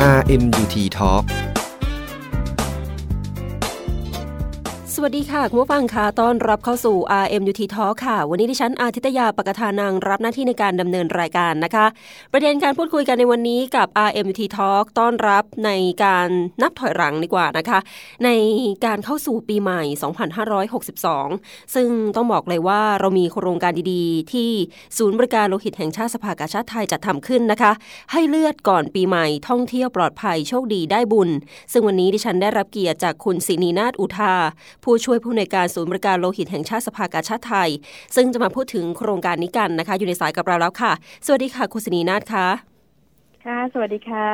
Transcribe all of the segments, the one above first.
RMUT Talk วัสดีค่ะ คุณผู้ฟังค่ะต้อนรับเข้าสู่ RMUT Talk ค่ะ วันนี้ดิฉันอาทิตยาปกทานังรับหน้าที่ในการดำเนินรายการนะคะ ประเด็นการพูดคุยกันในวันนี้กับ RMUT Talk ต้อนรับในการนับถอยหลังดีกว่านะคะ ในการเข้าสู่ปีใหม่ 2562 ซึ่งต้องบอกเลยว่าเรามีโครงการดีๆ ที่ศูนย์บริการโลหิตแห่งชาติสภากาชาติไทยจัดทำขึ้นนะคะ ให้เลือดก่อนปีใหม่ท่องเที่ยวปลอดภัยโชคดีได้บุญ ซึ่งวันนี้ดิฉันได้รับเกียรติจากคุณศินีนาฏอุทาผู้ช่วยผู้ในวยการศูนย์บริการโลหิตแห่งชาติสภากาชาติไทย ซึ่งจะมาพูดถึงโครงการนี้กันนะคะ อยู่ในสายกับเราแล้วค่ะ สวัสดีค่ะคุณศินีนาฏค่ะค่ะ สวัสดีค่ะ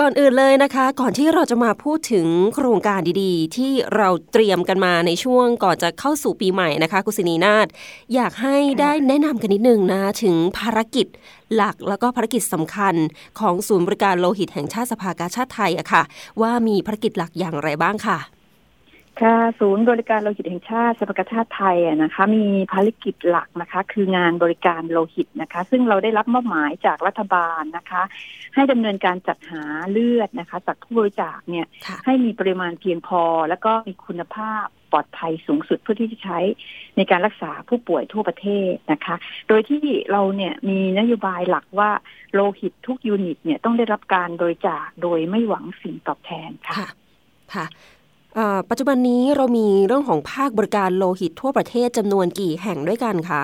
ก่อนอื่นเลยนะคะ ก่อนที่เราจะมาพูดถึงโครงการดีๆ ที่เราเตรียมกันมาในช่วงก่อนจะเข้าสู่ปีใหม่นะคะคุณศินีนาฏอยากให้ได้แนะนำกันนิดนึงนะ ถึงภารกิจหลักแล้วก็ภารกิจสำคัญของศูนย์บริการโลหิตแห่งชาติสภากาชาติไทยอะค่ะ ว่ามีภารกิจหลักอย่างไรบ้างค่ะ ค่ะศูนย์บริการโลหิตแห่งชาติสภากาชาติไทยอะนะคะ มีภารกิจหลักนะคะ คืองานบริการโลหิตนะคะ ซึ่งเราได้รับมอบหมายจากรัฐบาลนะคะ ให้ดำเนินการจัดหาเลือดนะคะ จากผู้บริจาคเนี่ยค่ะให้มีปริมาณเพียงพอ แล้วก็มีคุณภาพปลอดภัยสูงสุดเพื่อที่จะใช้ในการรักษาผู้ป่วยทั่วประเทศนะคะ โดยที่เราเนี่ยมีนโยบายหลักว่าโลหิตทุกยูนิตเนี่ยต้องได้รับการบริจาคโดยไม่หวังสิ่งตอบแทนค่ะค่ะค่ะเอ่อ ปัจจุบันนี้เรามีเรื่องของภาคบริการโลหิตทั่วประเทศจำนวนกี่แห่งด้วยกันคะ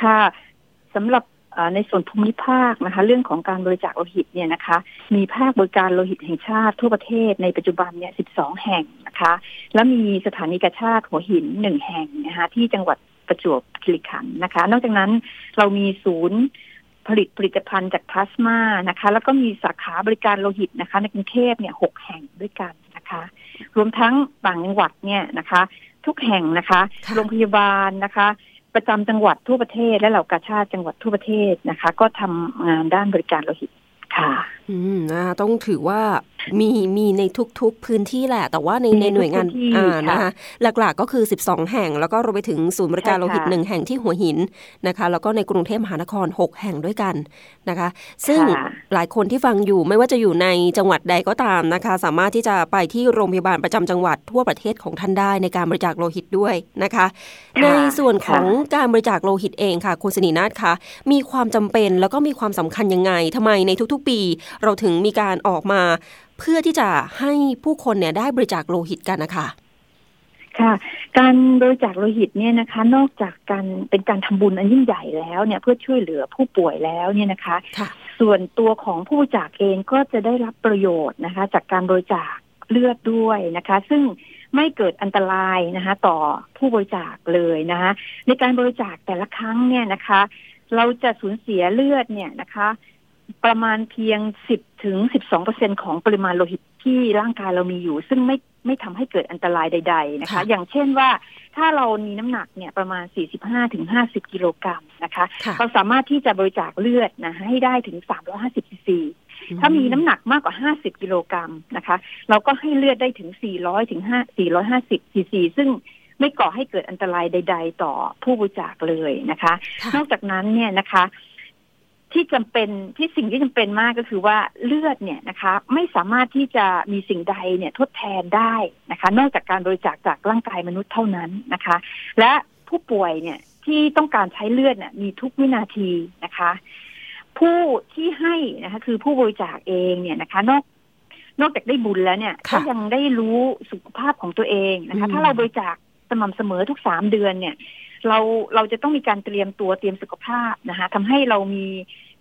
ค่ะสำหรับในส่วนภูมิภาคนะคะ เรื่องของการบริจาคโลหิตเนี่ยนะคะ มีภาคบริการโลหิตแห่งชาติทั่วประเทศในปัจจุบันเนี่ย 12 แห่งนะคะ แล้วมีสถานีกาชาติหัวหินหนึ่งแห่งนะคะที่จังหวัดประจวบคีรีขันธ์นะคะ นอกจากนั้นเรามีศูนย์ผลิตผลิตภัณฑ์จากพลาสมานะคะ แล้วก็มีสาขาบริการโลหิตนะคะ ในกรุงเทพเนี่ยหกแห่งด้วยกัน นะคะ รวมทั้งต่างจังหวัดเนี่ยนะคะ ทุกแห่งนะคะค่ะโรงพยาบาลนะคะ ประจำจังหวัดทั่วประเทศและเหล่ากาชาติจังหวัดทั่วประเทศนะคะ ก็ทำงานด้านบริการโลหิตค่ะ อืมนะต้องถือว่า มีมีในทุกๆพื้นที่แหละ แต่ว่าในมีในในหน่วยงานทุกพื้นที่อ่าค่ะนะคะหลักๆก็คือ 12 แห่ง แล้วก็รวมไปถึงศูนย์บริการใช่โลค่ะหิตหนึ่งแห่งที่หัวหินนะคะ แล้วก็ในกรุงเทพมหานคร 6 แห่งด้วยกันนะคะ ซึ่งค่ะหลายคนที่ฟังอยู่ไม่ว่าจะอยู่ในจังหวัดใดก็ตามนะคะ สามารถที่จะไปที่โรงพยาบาลประจำจังหวัดทั่วประเทศของท่านได้ในการบริจาคโลหิตด้วยนะคะ ในส่วนของการบริจาคโลหิตเองค่ะคุณสนีนาฏคะมีความจำเป็นแล้วก็มีความสำคัญยังไงทำไมในทุกๆ ปี เราถึงมีการออกมาเพื่อที่จะให้ผู้คนเนี่ยได้บริจาคโลหิตกันนะคะค่ะ การบริจาคโลหิตเนี่ยนะคะ นอกจากการเป็นการทำบุญอันยิ่งใหญ่แล้วเนี่ยเพื่อช่วยเหลือผู้ป่วยแล้วเนี่ยนะคะค่ะส่วนตัวของผู้บริจาคเองก็จะได้รับประโยชน์นะคะ จากการบริจาคเลือดด้วยนะคะ ซึ่งไม่เกิดอันตรายนะคะ ต่อผู้บริจาคเลยนะคะ ในการบริจาคแต่ละครั้งเนี่ยนะคะ เราจะสูญเสียเลือดเนี่ยนะคะ ประมาณเพียง 10 ถึง 12เปอร์เซ็นของปริมาณโลหิตที่ร่างกายเรามีอยู่ ซึ่งไม่ไม่ทำให้เกิดอันตรายใด ๆ นะคะค่ะอย่างเช่นว่าถ้าเรามีน้ำหนักเนี่ยประมาณ 45ถึง50 กิโลกรัมนะคะค่ะเราสามารถที่จะบริจาคเลือดนะให้ได้ถึง 350ซีซีถ้ามีน้ำหนักมากกว่า 50 กิโลกรัมนะคะ เราก็ให้เลือดได้ถึง 400ถึง5 450ซีซีซึ่งไม่ก่อให้เกิดอันตรายใด ๆ ต่อผู้บริจาคเลยนะคะค่ะนอกจากนั้นเนี่ยนะคะ ที่จำเป็นที่สิ่งที่จำเป็นมากก็คือว่าเลือดเนี่ยนะคะ ไม่สามารถที่จะมีสิ่งใดเนี่ยทดแทนได้นะคะ นอกจากการบริจาคจากร่างกายมนุษย์เท่านั้นนะคะ และผู้ป่วยเนี่ยที่ต้องการใช้เลือดเนี่ยมีทุกวินาทีนะคะ ผู้ที่ให้นะคะ คือผู้บริจาคเองเนี่ยนะคะ นอกนอกจากได้บุญแล้วเนี่ยค่ะก็ยังได้รู้สุขภาพของตัวเองนะคะอืมถ้าเราบริจาคสม่ำเสมอทุกสามเดือนเนี่ย เราเราจะต้องมีการเตรียมตัวเตรียมสุขภาพนะคะทำให้เรามี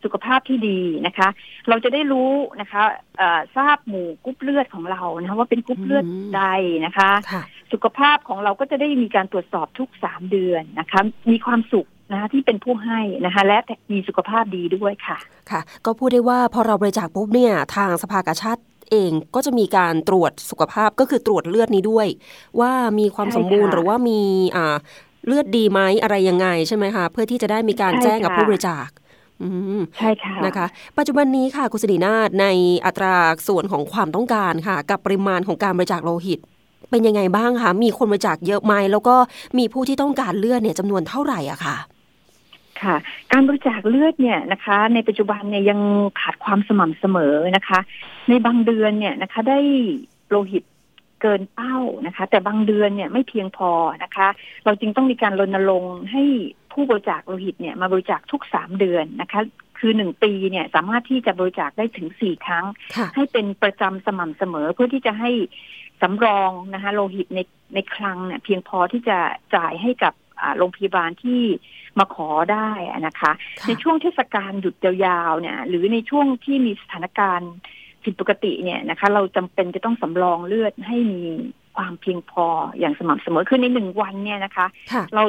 สุขภาพที่ดีนะคะ เราจะได้รู้นะคะเอ่อทราบหมู่กรุ๊ปเลือดของเรานะคะว่าเป็นกรุ๊ปเลือดอืมใดนะคะค่ะสุขภาพของเราก็จะได้มีการตรวจสอบทุกสามเดือนนะคะ มีความสุขนะคะที่เป็นผู้ให้นะคะและมีสุขภาพดีด้วยค่ะค่ะ ก็พูดได้ว่าพอเราบริจาคปุ๊บเนี่ยทางสภากาชาติเองก็จะมีการตรวจสุขภาพก็คือตรวจเลือดนี้ด้วย ว่ามีความใช่สมบูรณ์ค่ะหรือว่ามีอ่า เลือดดีไหมอะไรยังไงใช่ไหมคะเพื่อที่จะได้มีการใช่แจ้งกับค่ะผู้บริจาคอืมใช่ค่ะนะคะ ปัจจุบันนี้ค่ะคุณสิรินาถในอัตราส่วนของความต้องการค่ะ กับปริมาณของการบริจาคโลหิต เป็นยังไงบ้างคะมีคนบริจาคเยอะไหมแล้วก็มีผู้ที่ต้องการเลือดเนี่ยจำนวนเท่าไหร่อะค่ะค่ะการบริจาคเลือดเนี่ยนะคะ ในปัจจุบันเนี่ยยังขาดความสม่ำเสมอนะคะ ในบางเดือนเนี่ยนะคะ ได้โลหิต เกินเป้านะคะ แต่บางเดือนเนี่ยไม่เพียงพอนะคะ เราจึงต้องมีการรณรงค์ให้ผู้บริจาคโลหิตเนี่ยมาบริจาคทุกสามเดือนนะคะ คือหนึ่งปีเนี่ยสามารถที่จะบริจาคได้ถึงสี่ครั้งค่ะให้เป็นประจำสม่ำเสมอเพื่อที่จะให้สำรองนะคะโลหิตในในคลังเนี่ยเพียงพอที่จะจ่ายให้กับอ่าโรงพยาบาลที่มาขอได้อะนะคะค่ะในช่วงเทศกาลหยุดยาวๆเนี่ย หรือในช่วงที่มีสถานการณ์ ผิดปกติเนี่ยนะคะ เราจำเป็นจะต้องสำรองเลือดให้มีความเพียงพออย่างสม่ำเสมอคือในหนึ่งวันเนี่ยนะคะค่ะเรา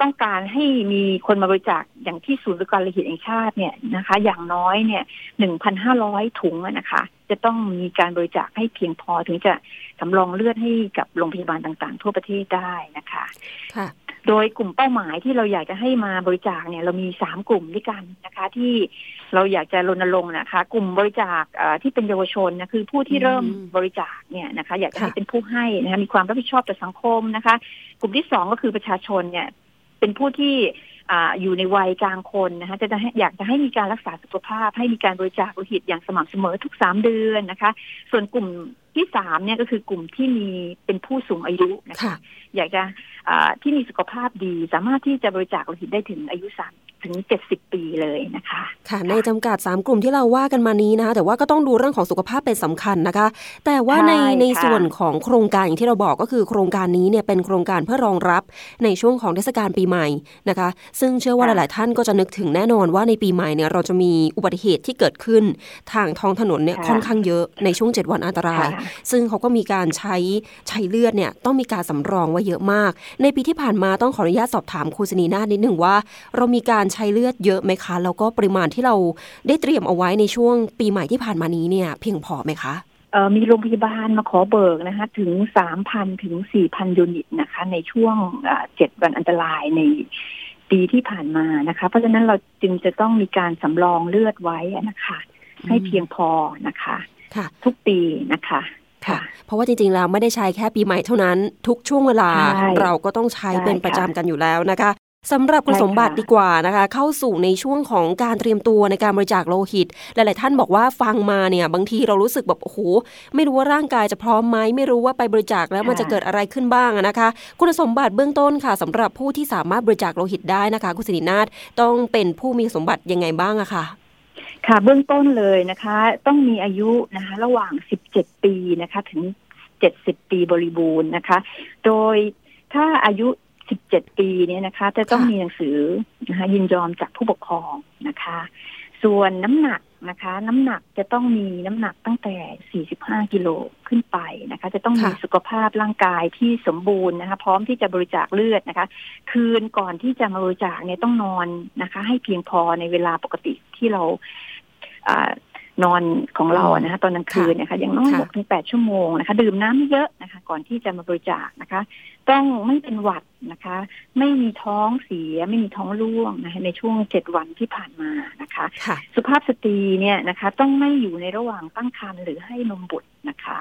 ต้องการให้มีคนมาบริจาคอย่างที่ศูนย์บริการโลหิตแห่งชาติเนี่ยนะคะ อย่างน้อยเนี่ยหนึ่งพันห้าร้อยถุงอะนะคะ จะต้องมีการบริจาคให้เพียงพอถึงจะสำรองเลือดให้กับโรงพยาบาลต่างๆ ทั่วประเทศได้นะคะค่ะ โดยกลุ่มเป้าหมายที่เราอยากจะให้มาบริจาคเนี่ยเรามีสามกลุ่มด้วยกันนะคะ ที่เราอยากจะรณรงค์นะคะ กลุ่มบริจาคเอ่อที่เป็นเยาวชนนะคือผู้ที่เริ่มอืมบริจาคเนี่ยนะคะ อยากจะค่ะให้เป็นผู้ให้นะคะมีความรับผิดชอบต่อสังคมนะคะ กลุ่มที่สองก็คือประชาชนเนี่ย เป็นผู้ที่อ่าอยู่ในวัยกลางคนนะคะจะจะให้อยากจะให้มีการรักษาสุขภาพ ให้มีการบริจาคโลหิตอย่างสม่ำเสมอทุกสามเดือนนะคะ ส่วนกลุ่ม ที่สามเนี่ยก็คือกลุ่มที่มีเป็นผู้สูงอายุนะคะค่ะอยากจะอ่าที่มีสุขภาพดี สามารถที่จะบริจาคโลหิตได้ถึงอายุสามถึงเจ็ดสิบ ปีเลยนะคะ ค่ะ ในจำกัด 3 กลุ่มที่เราว่ากันมานี้นะคะ แต่ว่าก็ต้องดูเรื่องของสุขภาพเป็นสำคัญนะคะ แต่ว่าในใช่ในค่ะส่วนของโครงการอย่างที่เราบอกก็คือโครงการนี้เนี่ยเป็นโครงการเพื่อรองรับในช่วงของเทศกาลปีใหม่นะคะ ซึ่งเชื่อว่าหลาย ๆ ท่านก็จะนึกถึงแน่นอนว่าในปีใหม่เนี่ยเราจะมีอุบัติเหตุที่เกิดขึ้น ทางท้องถนนเนี่ยค่อนข้างเยอะในช่วง 7 วันอันตรายค่ะซึ่งเขาก็มีการใช้ใช้เลือดเนี่ยต้องมีการสำรองไว้เยอะมาก ในปีที่ผ่านมาต้องขออนุญาตสอบถามครูสนีนาถนิดหนึ่งว่า เรามีการใช้เลือดเยอะไหมคะ แล้วก็ปริมาณที่เราได้เตรียมเอาไว้ในช่วงปีใหม่ที่ผ่านมานี้เนี่ย เพียงพอไหมคะเอ่อมีโรงพยาบาลมาขอเบิกนะคะ ถึงสามพันถึงสี่พันยูนิตนะคะ ในช่วงอ่าเจ็ดวันอันตรายในปีที่ผ่านมานะคะ เพราะฉะนั้นเราจึงจะต้องมีการสำรองเลือดไว้อะนะคะ ให้เพียงพอนะคะค่ะ ทุกปีนะคะค่ะ เพราะว่าจริงๆแล้วไม่ได้ใช้แค่ปีใหม่เท่านั้น ทุกช่วงเวลาใช่เราก็ต้องใช้ใช่เป็นประจำค่ะกันอยู่แล้วนะคะ สำหรับคุณสมบัติดีกว่านะคะ เข้าสู่ในช่วงของการเตรียมตัวในการบริจาคโลหิต หลาย ๆ ท่านบอกว่าฟังมาเนี่ย บางทีเรารู้สึกแบบโอ้โหไม่รู้ว่าร่างกายจะพร้อมไหมไม่รู้ว่าไปบริจาคแล้วมันจะเกิดอะไรขึ้นบ้างนะคะ คุณสมบัติเบื้องต้นค่ะสำหรับผู้ที่สามารถบริจาคโลหิตได้นะคะ คุณสิรินาถต้องเป็นผู้มีสมบัติยังไงบ้างอะค่ะค่ะเบื้องต้นเลยนะคะ ต้องมีอายุนะคะ ระหว่าง 17 ปีนะคะ ถึง 70 ปีบริบูรณ์นะคะ โดยถ้าอายุ 17 ปีเนี่ยนะคะ จะต้องค่ะมีหนังสือนะคะยินยอมจากผู้ปกครองนะคะ ส่วนน้ำหนักนะคะ น้ำหนักจะต้องมีน้ำหนักตั้งแต่ 45 กิโลขึ้นไปนะคะ จะต้องมีค่ะสุขภาพร่างกายที่สมบูรณ์นะคะ พร้อมที่จะบริจาคเลือดนะคะ คืนก่อนที่จะมาบริจาคเนี่ยต้องนอนนะคะ ให้เพียงพอในเวลาปกติที่เราอา นอนของเราอะนะคะตอนกลางคืนเนะคะอย่างน้อยค่ะหกถึงแปดชั่วโมงนะคะ ดื่มน้ำเยอะนะคะ ก่อนที่จะมาบริจาคนะคะ ต้องไม่เป็นหวัดนะคะ ไม่มีท้องเสีย ไม่มีท้องร่วงนะคะในช่วงเจ็ดวันที่ผ่านมานะคะค่ะสุภาพสตรีเนี่ยนะคะ ต้องไม่อยู่ในระหว่างตั้งครรภ์หรือให้นมบุตรนะคะ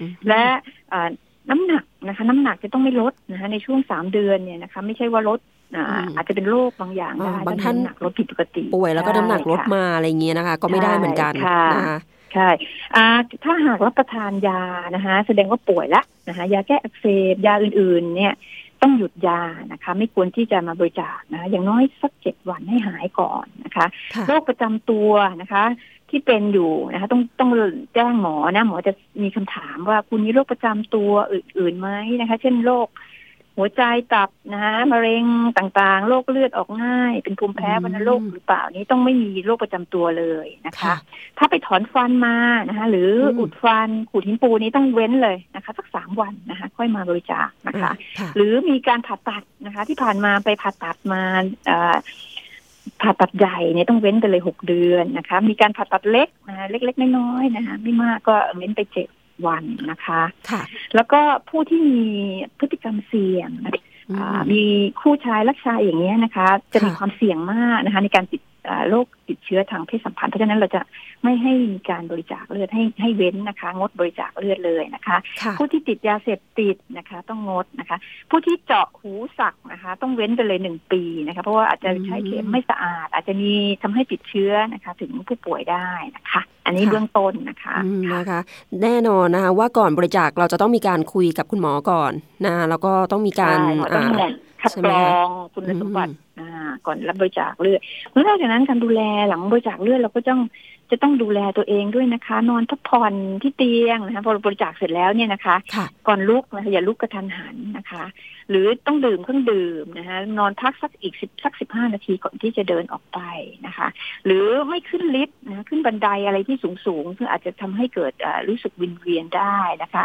อืมและเอ่อน้ำหนักนะคะ น้ำหนักจะต้องไม่ลดนะคะ ในช่วงสามเดือนเนี่ยนะคะ ไม่ใช่ว่าลด อ่าอืมอาจจะเป็นโรคบางอย่างได้อ่าบางท่านถ้ำหนักลดผิดปกติ ป่วยแล้วก็น้ำหนักลดใช่ค่ะมาอะไรอย่างเงี้ยนะคะ ก็ไม่ได้เหมือนกันใช่ค่ะนะคะใช่อ่าถ้าหากรับประทานยานะคะ แสดงว่าป่วยละนะคะยาแก้อักเสบยาอื่น ๆ เนี่ยต้องหยุดยานะคะ ไม่ควรที่จะมาบริจาคนะคะอย่างน้อยสักเจ็ดวันให้หายก่อนนะคะค่ะโรคประจำตัวนะคะ ที่เป็นอยู่นะคะ ต้องต้องแจ้งหมอนะหมอจะมีคำถามว่าคุณมีโรคประจำตัวอื่นๆไหมนะคะ เช่นโรค หัวใจตับนะคะมะเร็งต่างๆโรคเลือดออกง่าย เป็นภูมิแพ้อืมวัณโรคหรือเปล่านี้ต้องไม่มีโรคประจำตัวเลยนะคะค่ะถ้าไปถอนฟันมานะคะหรืออมอุดฟันขูดหินปูนนี้ต้องเว้นเลยนะคะสักสามวันนะคะ ค่อยมาบริจาคนะคะค่ะหรือมีการผ่าตัดนะคะ ที่ผ่านมาไปผ่าตัดมาเอ่อผ่าตัดใหญ่เนี่ยต้องเว้นไปเลยหกเดือนนะคะ มีการผ่าตัดเล็กนะคะเล็กๆน้อยๆนะคะไม่มากก็เว้นไปเจ็ด วันนะคะค่ะแล้วก็ผู้ที่มีพฤติกรรมเสี่ยงนะคะอืมอ่ามีคู่ชายรักชายอย่างเงี้ยนะคะ จะมีค่ะความเสี่ยงมากนะคะ ในการติด โรคติดเชื้อทางเพศสัมพันธ์เพราะฉะนั้นเราจะไม่ให้มีการบริจาคเลือดให้ให้เว้นนะคะ งดบริจาคเลือดเลยนะคะ ผู้ที่ติดยาเสพติดนะคะ ต้องงดนะคะ ผู้ที่เจาะหูสักนะคะ ต้องเว้นไปเลยหนึ่งปีนะคะ เพราะว่าอาจจะใช้เข็มไม่สะอาด อาจจะมีทำให้ติดเชื้อนะคะ ถึงผู้ป่วยได้นะคะ อันนี้เบื้องต้นนะคะนะคะ แน่นอนนะคะว่าก่อนบริจาคเราจะต้องมีการคุยกับคุณหมอก่อนนะแล้วก็ต้องมีการ คัดกรองคุณสมบัติก่อนรับบริจาคเลือดแล้วนอกจากนั้นการดูแลหลังบริจาคเลือดเราก็ต้องจะต้องดูแลตัวเองด้วยนะคะ นอนพักผ่อนที่เตียงนะคะพอบริจาคเสร็จแล้วเนี่ยนะคะ ก่อนลุกนะคะอย่าลุกกระทันหันนะคะ หรือต้องดื่มเครื่องดื่มนะคะนอนพักสักอีกสิบสักสิบห้านาทีก่อนที่จะเดินออกไปนะคะ หรือไม่ขึ้นลิฟต์นะขึ้นบันไดอะไรที่สูงสูงซึ่งอาจจะทำให้เกิดรู้สึกวินเวียนได้นะคะ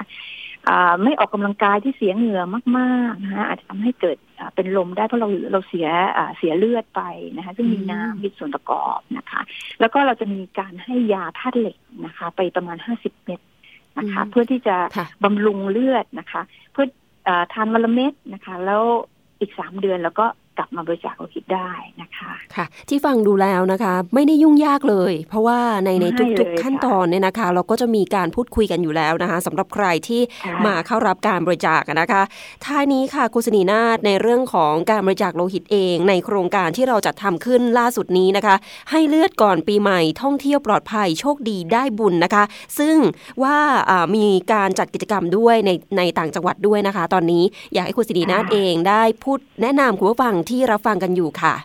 ไม่ออกกำลังกายที่เสียเหงื่อมากๆนะคะอาจจะทำให้เกิดเป็นลมได้เพราะเราเราเสียเสียเลือดไปนะคะ ซึ่งมีน้ำมีส่วนประกอบนะคะ แล้วก็เราจะมีการให้ยาธาตุเหล็กนะคะ ไปประมาณห้าสิบเม็ดนะคะ เพื่อที่จะบำรุงเลือดนะคะ เพื่อทานวันละเม็ดนะคะ แล้วอีกสามเดือนแล้วก็ กลับมาบริจาคโลหิตได้นะคะค่ะ ที่ฟังดูแล้วนะคะ ไม่ได้ยุ่งยากเลย เพราะว่าในในทุกๆขั้นตอนเนี่ยนะคะ เราก็จะมีการพูดคุยกันอยู่แล้วนะคะสำหรับใครที่มาเข้ารับการบริจาคนะคะท้ายนี้ค่ะกุศนีนาฏในเรื่องของการบริจาคโลหิตเอง ในโครงการที่เราจัดทำขึ้นล่าสุดนี้นะคะ ให้เลือดก่อนปีใหม่ท่องเที่ยวปลอดภัยโชคดีได้บุญนะคะ ซึ่งว่ามีการจัดกิจกรรมด้วยในในต่างจังหวัดด้วยนะคะ ตอนนี้อยากให้คุณศินีนาฏเองได้พูดแนะนำคุณผู้ฟังที่รับฟังกันอยู่ค่ะ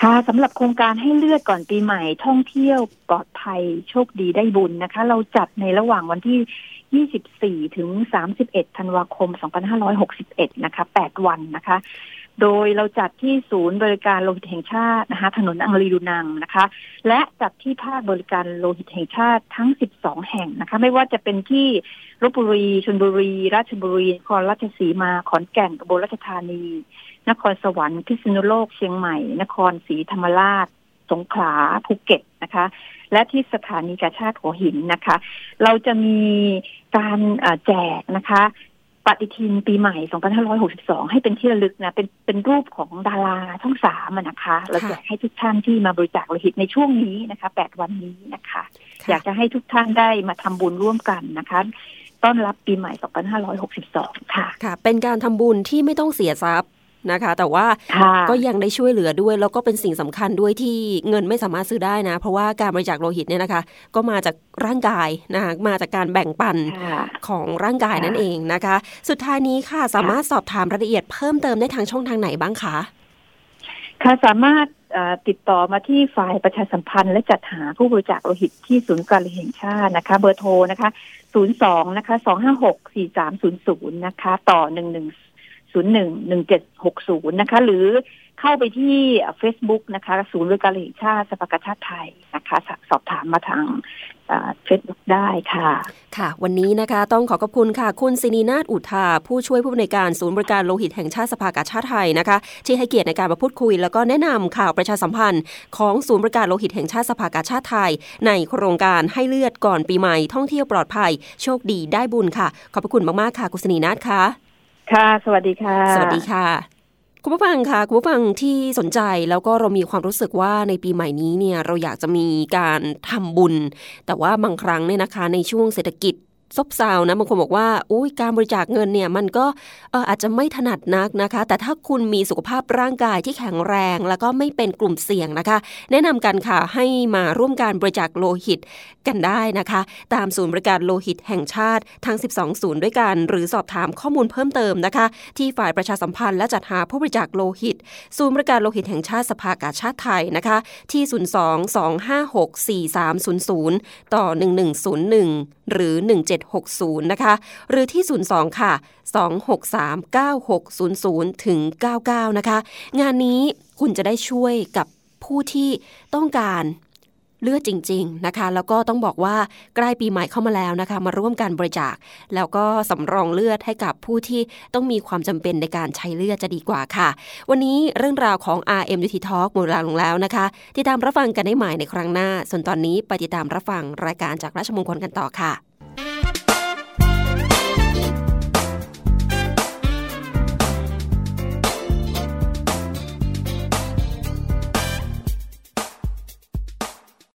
ค่ะสำหรับโครงการให้เลือดก่อนปีใหม่ท่องเที่ยวปลอดภัยโชคดีได้บุญนะคะ เราจัดในระหว่างวันที่24 ถึง 31 ธันวาคม 2561 นะคะ 8 วันนะคะ โดยเราจัดที่ศูนย์บริการโลหิตแห่งชาตินะคะถนนอังรีดูนังนะคะ และจัดที่ภาคบริการโลหิตแห่งชาติทั้ง 12 แห่งนะคะ ไม่ว่าจะเป็นที่ลบบุรีชลบุรี ราชบุรีนครราชสีมาขอนแก่นกบลราชธานี นครสวรรค์พิษณุโลกเชียงใหม่ นครศรีธรรมราช สงขลาภูเก็ตนะคะ และที่สถานีกาชาติหัวหินนะคะ เราจะมีการแจกนะคะ ปฏิทินปีใหม่ 2562 ให้เป็นที่ระลึกนะ เป็น เป็นรูปของดาราช่องสามนะคะ เราแจกให้ทุกท่านที่มาบริจาคโลหิตในช่วงนี้นะคะ 8 วันนี้นะคะ อยากจะให้ทุกท่านได้มาทำบุญร่วมกันนะคะ ต้อนรับปีใหม่ 2562 ค่ะ ค่ะ เป็นการทำบุญที่ไม่ต้องเสียทรัพย์ นะคะ แต่ว่าก็ยังได้ช่วยเหลือด้วย แล้วก็เป็นสิ่งสำคัญด้วยที่เงินไม่สามารถซื้อได้นะ เพราะว่าการบริจาคโลหิตเนี่ยนะคะ ก็มาจากร่างกายนะคะมาจากการแบ่งปันของร่างกายนั่นเองนะคะ สุดท้ายนี้ค่ะสามารถสอบถามรายละเอียดเพิ่มเติมได้ทางช่องทางไหนบ้างคะค่ะสามารถติดต่อมาที่ฝ่ายประชาสัมพันธ์ และจัดหาผู้บริจาคโลหิตที่ศูนย์การโลหิตแห่งชาตินะคะ เบอร์โทรนะคะ 02 นะคะ 2564300 นะคะ ต่อ 011760 นะคะ หรือเข้าไปที่ Facebook นะคะ ศูนย์บริการแห่งชาติสภากาชาติไทยนะคะ สอบถามมาทางเฟซบุ๊กได้ค่ะ ค่ะ วันนี้นะคะต้องขอขอบคุณค่ะ คุณศินีนาฏอุทา ผู้ช่วยผู้อำนวยการศูนย์บริการโลหิตแห่งชาติสภากาชาติไทยนะคะ ที่ให้เกียรติในการมาพูดคุย แล้วก็แนะนำข่าวประชาสัมพันธ์ ของศูนย์บริการโลหิตแห่งชาติสภากาชาติไทย ในโครงการให้เลือดก่อนปีใหม่ท่องเที่ยวปลอดภัย โชคดีได้บุญค่ะ ขอบพระคุณมากๆค่ะ คุณศินีนาฏค่ะ ค่ะ สวัสดีค่ะ สวัสดีค่ะ คุณผู้ฟังค่ะ คุณผู้ฟังที่สนใจแล้วก็เรามีความรู้สึกว่าในปีใหม่นี้เนี่ยเราอยากจะมีการทำบุญ แต่ว่าบางครั้งเนี่ยนะคะ ในช่วงเศรษฐกิจ ซบเซานะบางคนบอกว่าอุ้ยการบริจาคเงินเนี่ยมันก็อาจจะไม่ถนัดนักนะคะ แต่ถ้าคุณมีสุขภาพร่างกายที่แข็งแรง แล้วก็ไม่เป็นกลุ่มเสี่ยงนะคะ แนะนำกันค่ะให้มาร่วมการบริจาคโลหิตกันได้นะคะ ตามศูนย์บริการโลหิตแห่งชาติทั้ง 12 ศูนย์ด้วยกัน หรือสอบถามข้อมูลเพิ่มเติมนะคะ ที่ฝ่ายประชาสัมพันธ์และจัดหาผู้บริจาคโลหิต ศูนย์บริการโลหิตแห่งชาติสภากาชาติไทยนะคะ ที่ 02-256-4300 ต่อ 1101 หรือ 17 760 นะคะ หรือที่ 02 ค่ะ 2639600 ถึง 99 นะคะ งานนี้คุณจะได้ช่วยกับผู้ที่ต้องการเลือดจริง ๆนะคะ แล้วก็ต้องบอกว่าใกล้ปีใหม่เข้ามาแล้วนะคะ มาร่วมกันบริจาค แล้วก็สำรองเลือดให้กับผู้ที่ต้องมีความจำเป็นในการใช้เลือดจะดีกว่าค่ะ วันนี้เรื่องราวของ RMUT Talk หมดเวลาลงแล้วนะคะ ติดตามรับฟังกันได้ใหม่ในครั้งหน้า ส่วนตอนนี้ไปติดตามรับฟังรายการจากราชมงคลกันต่อค่ะ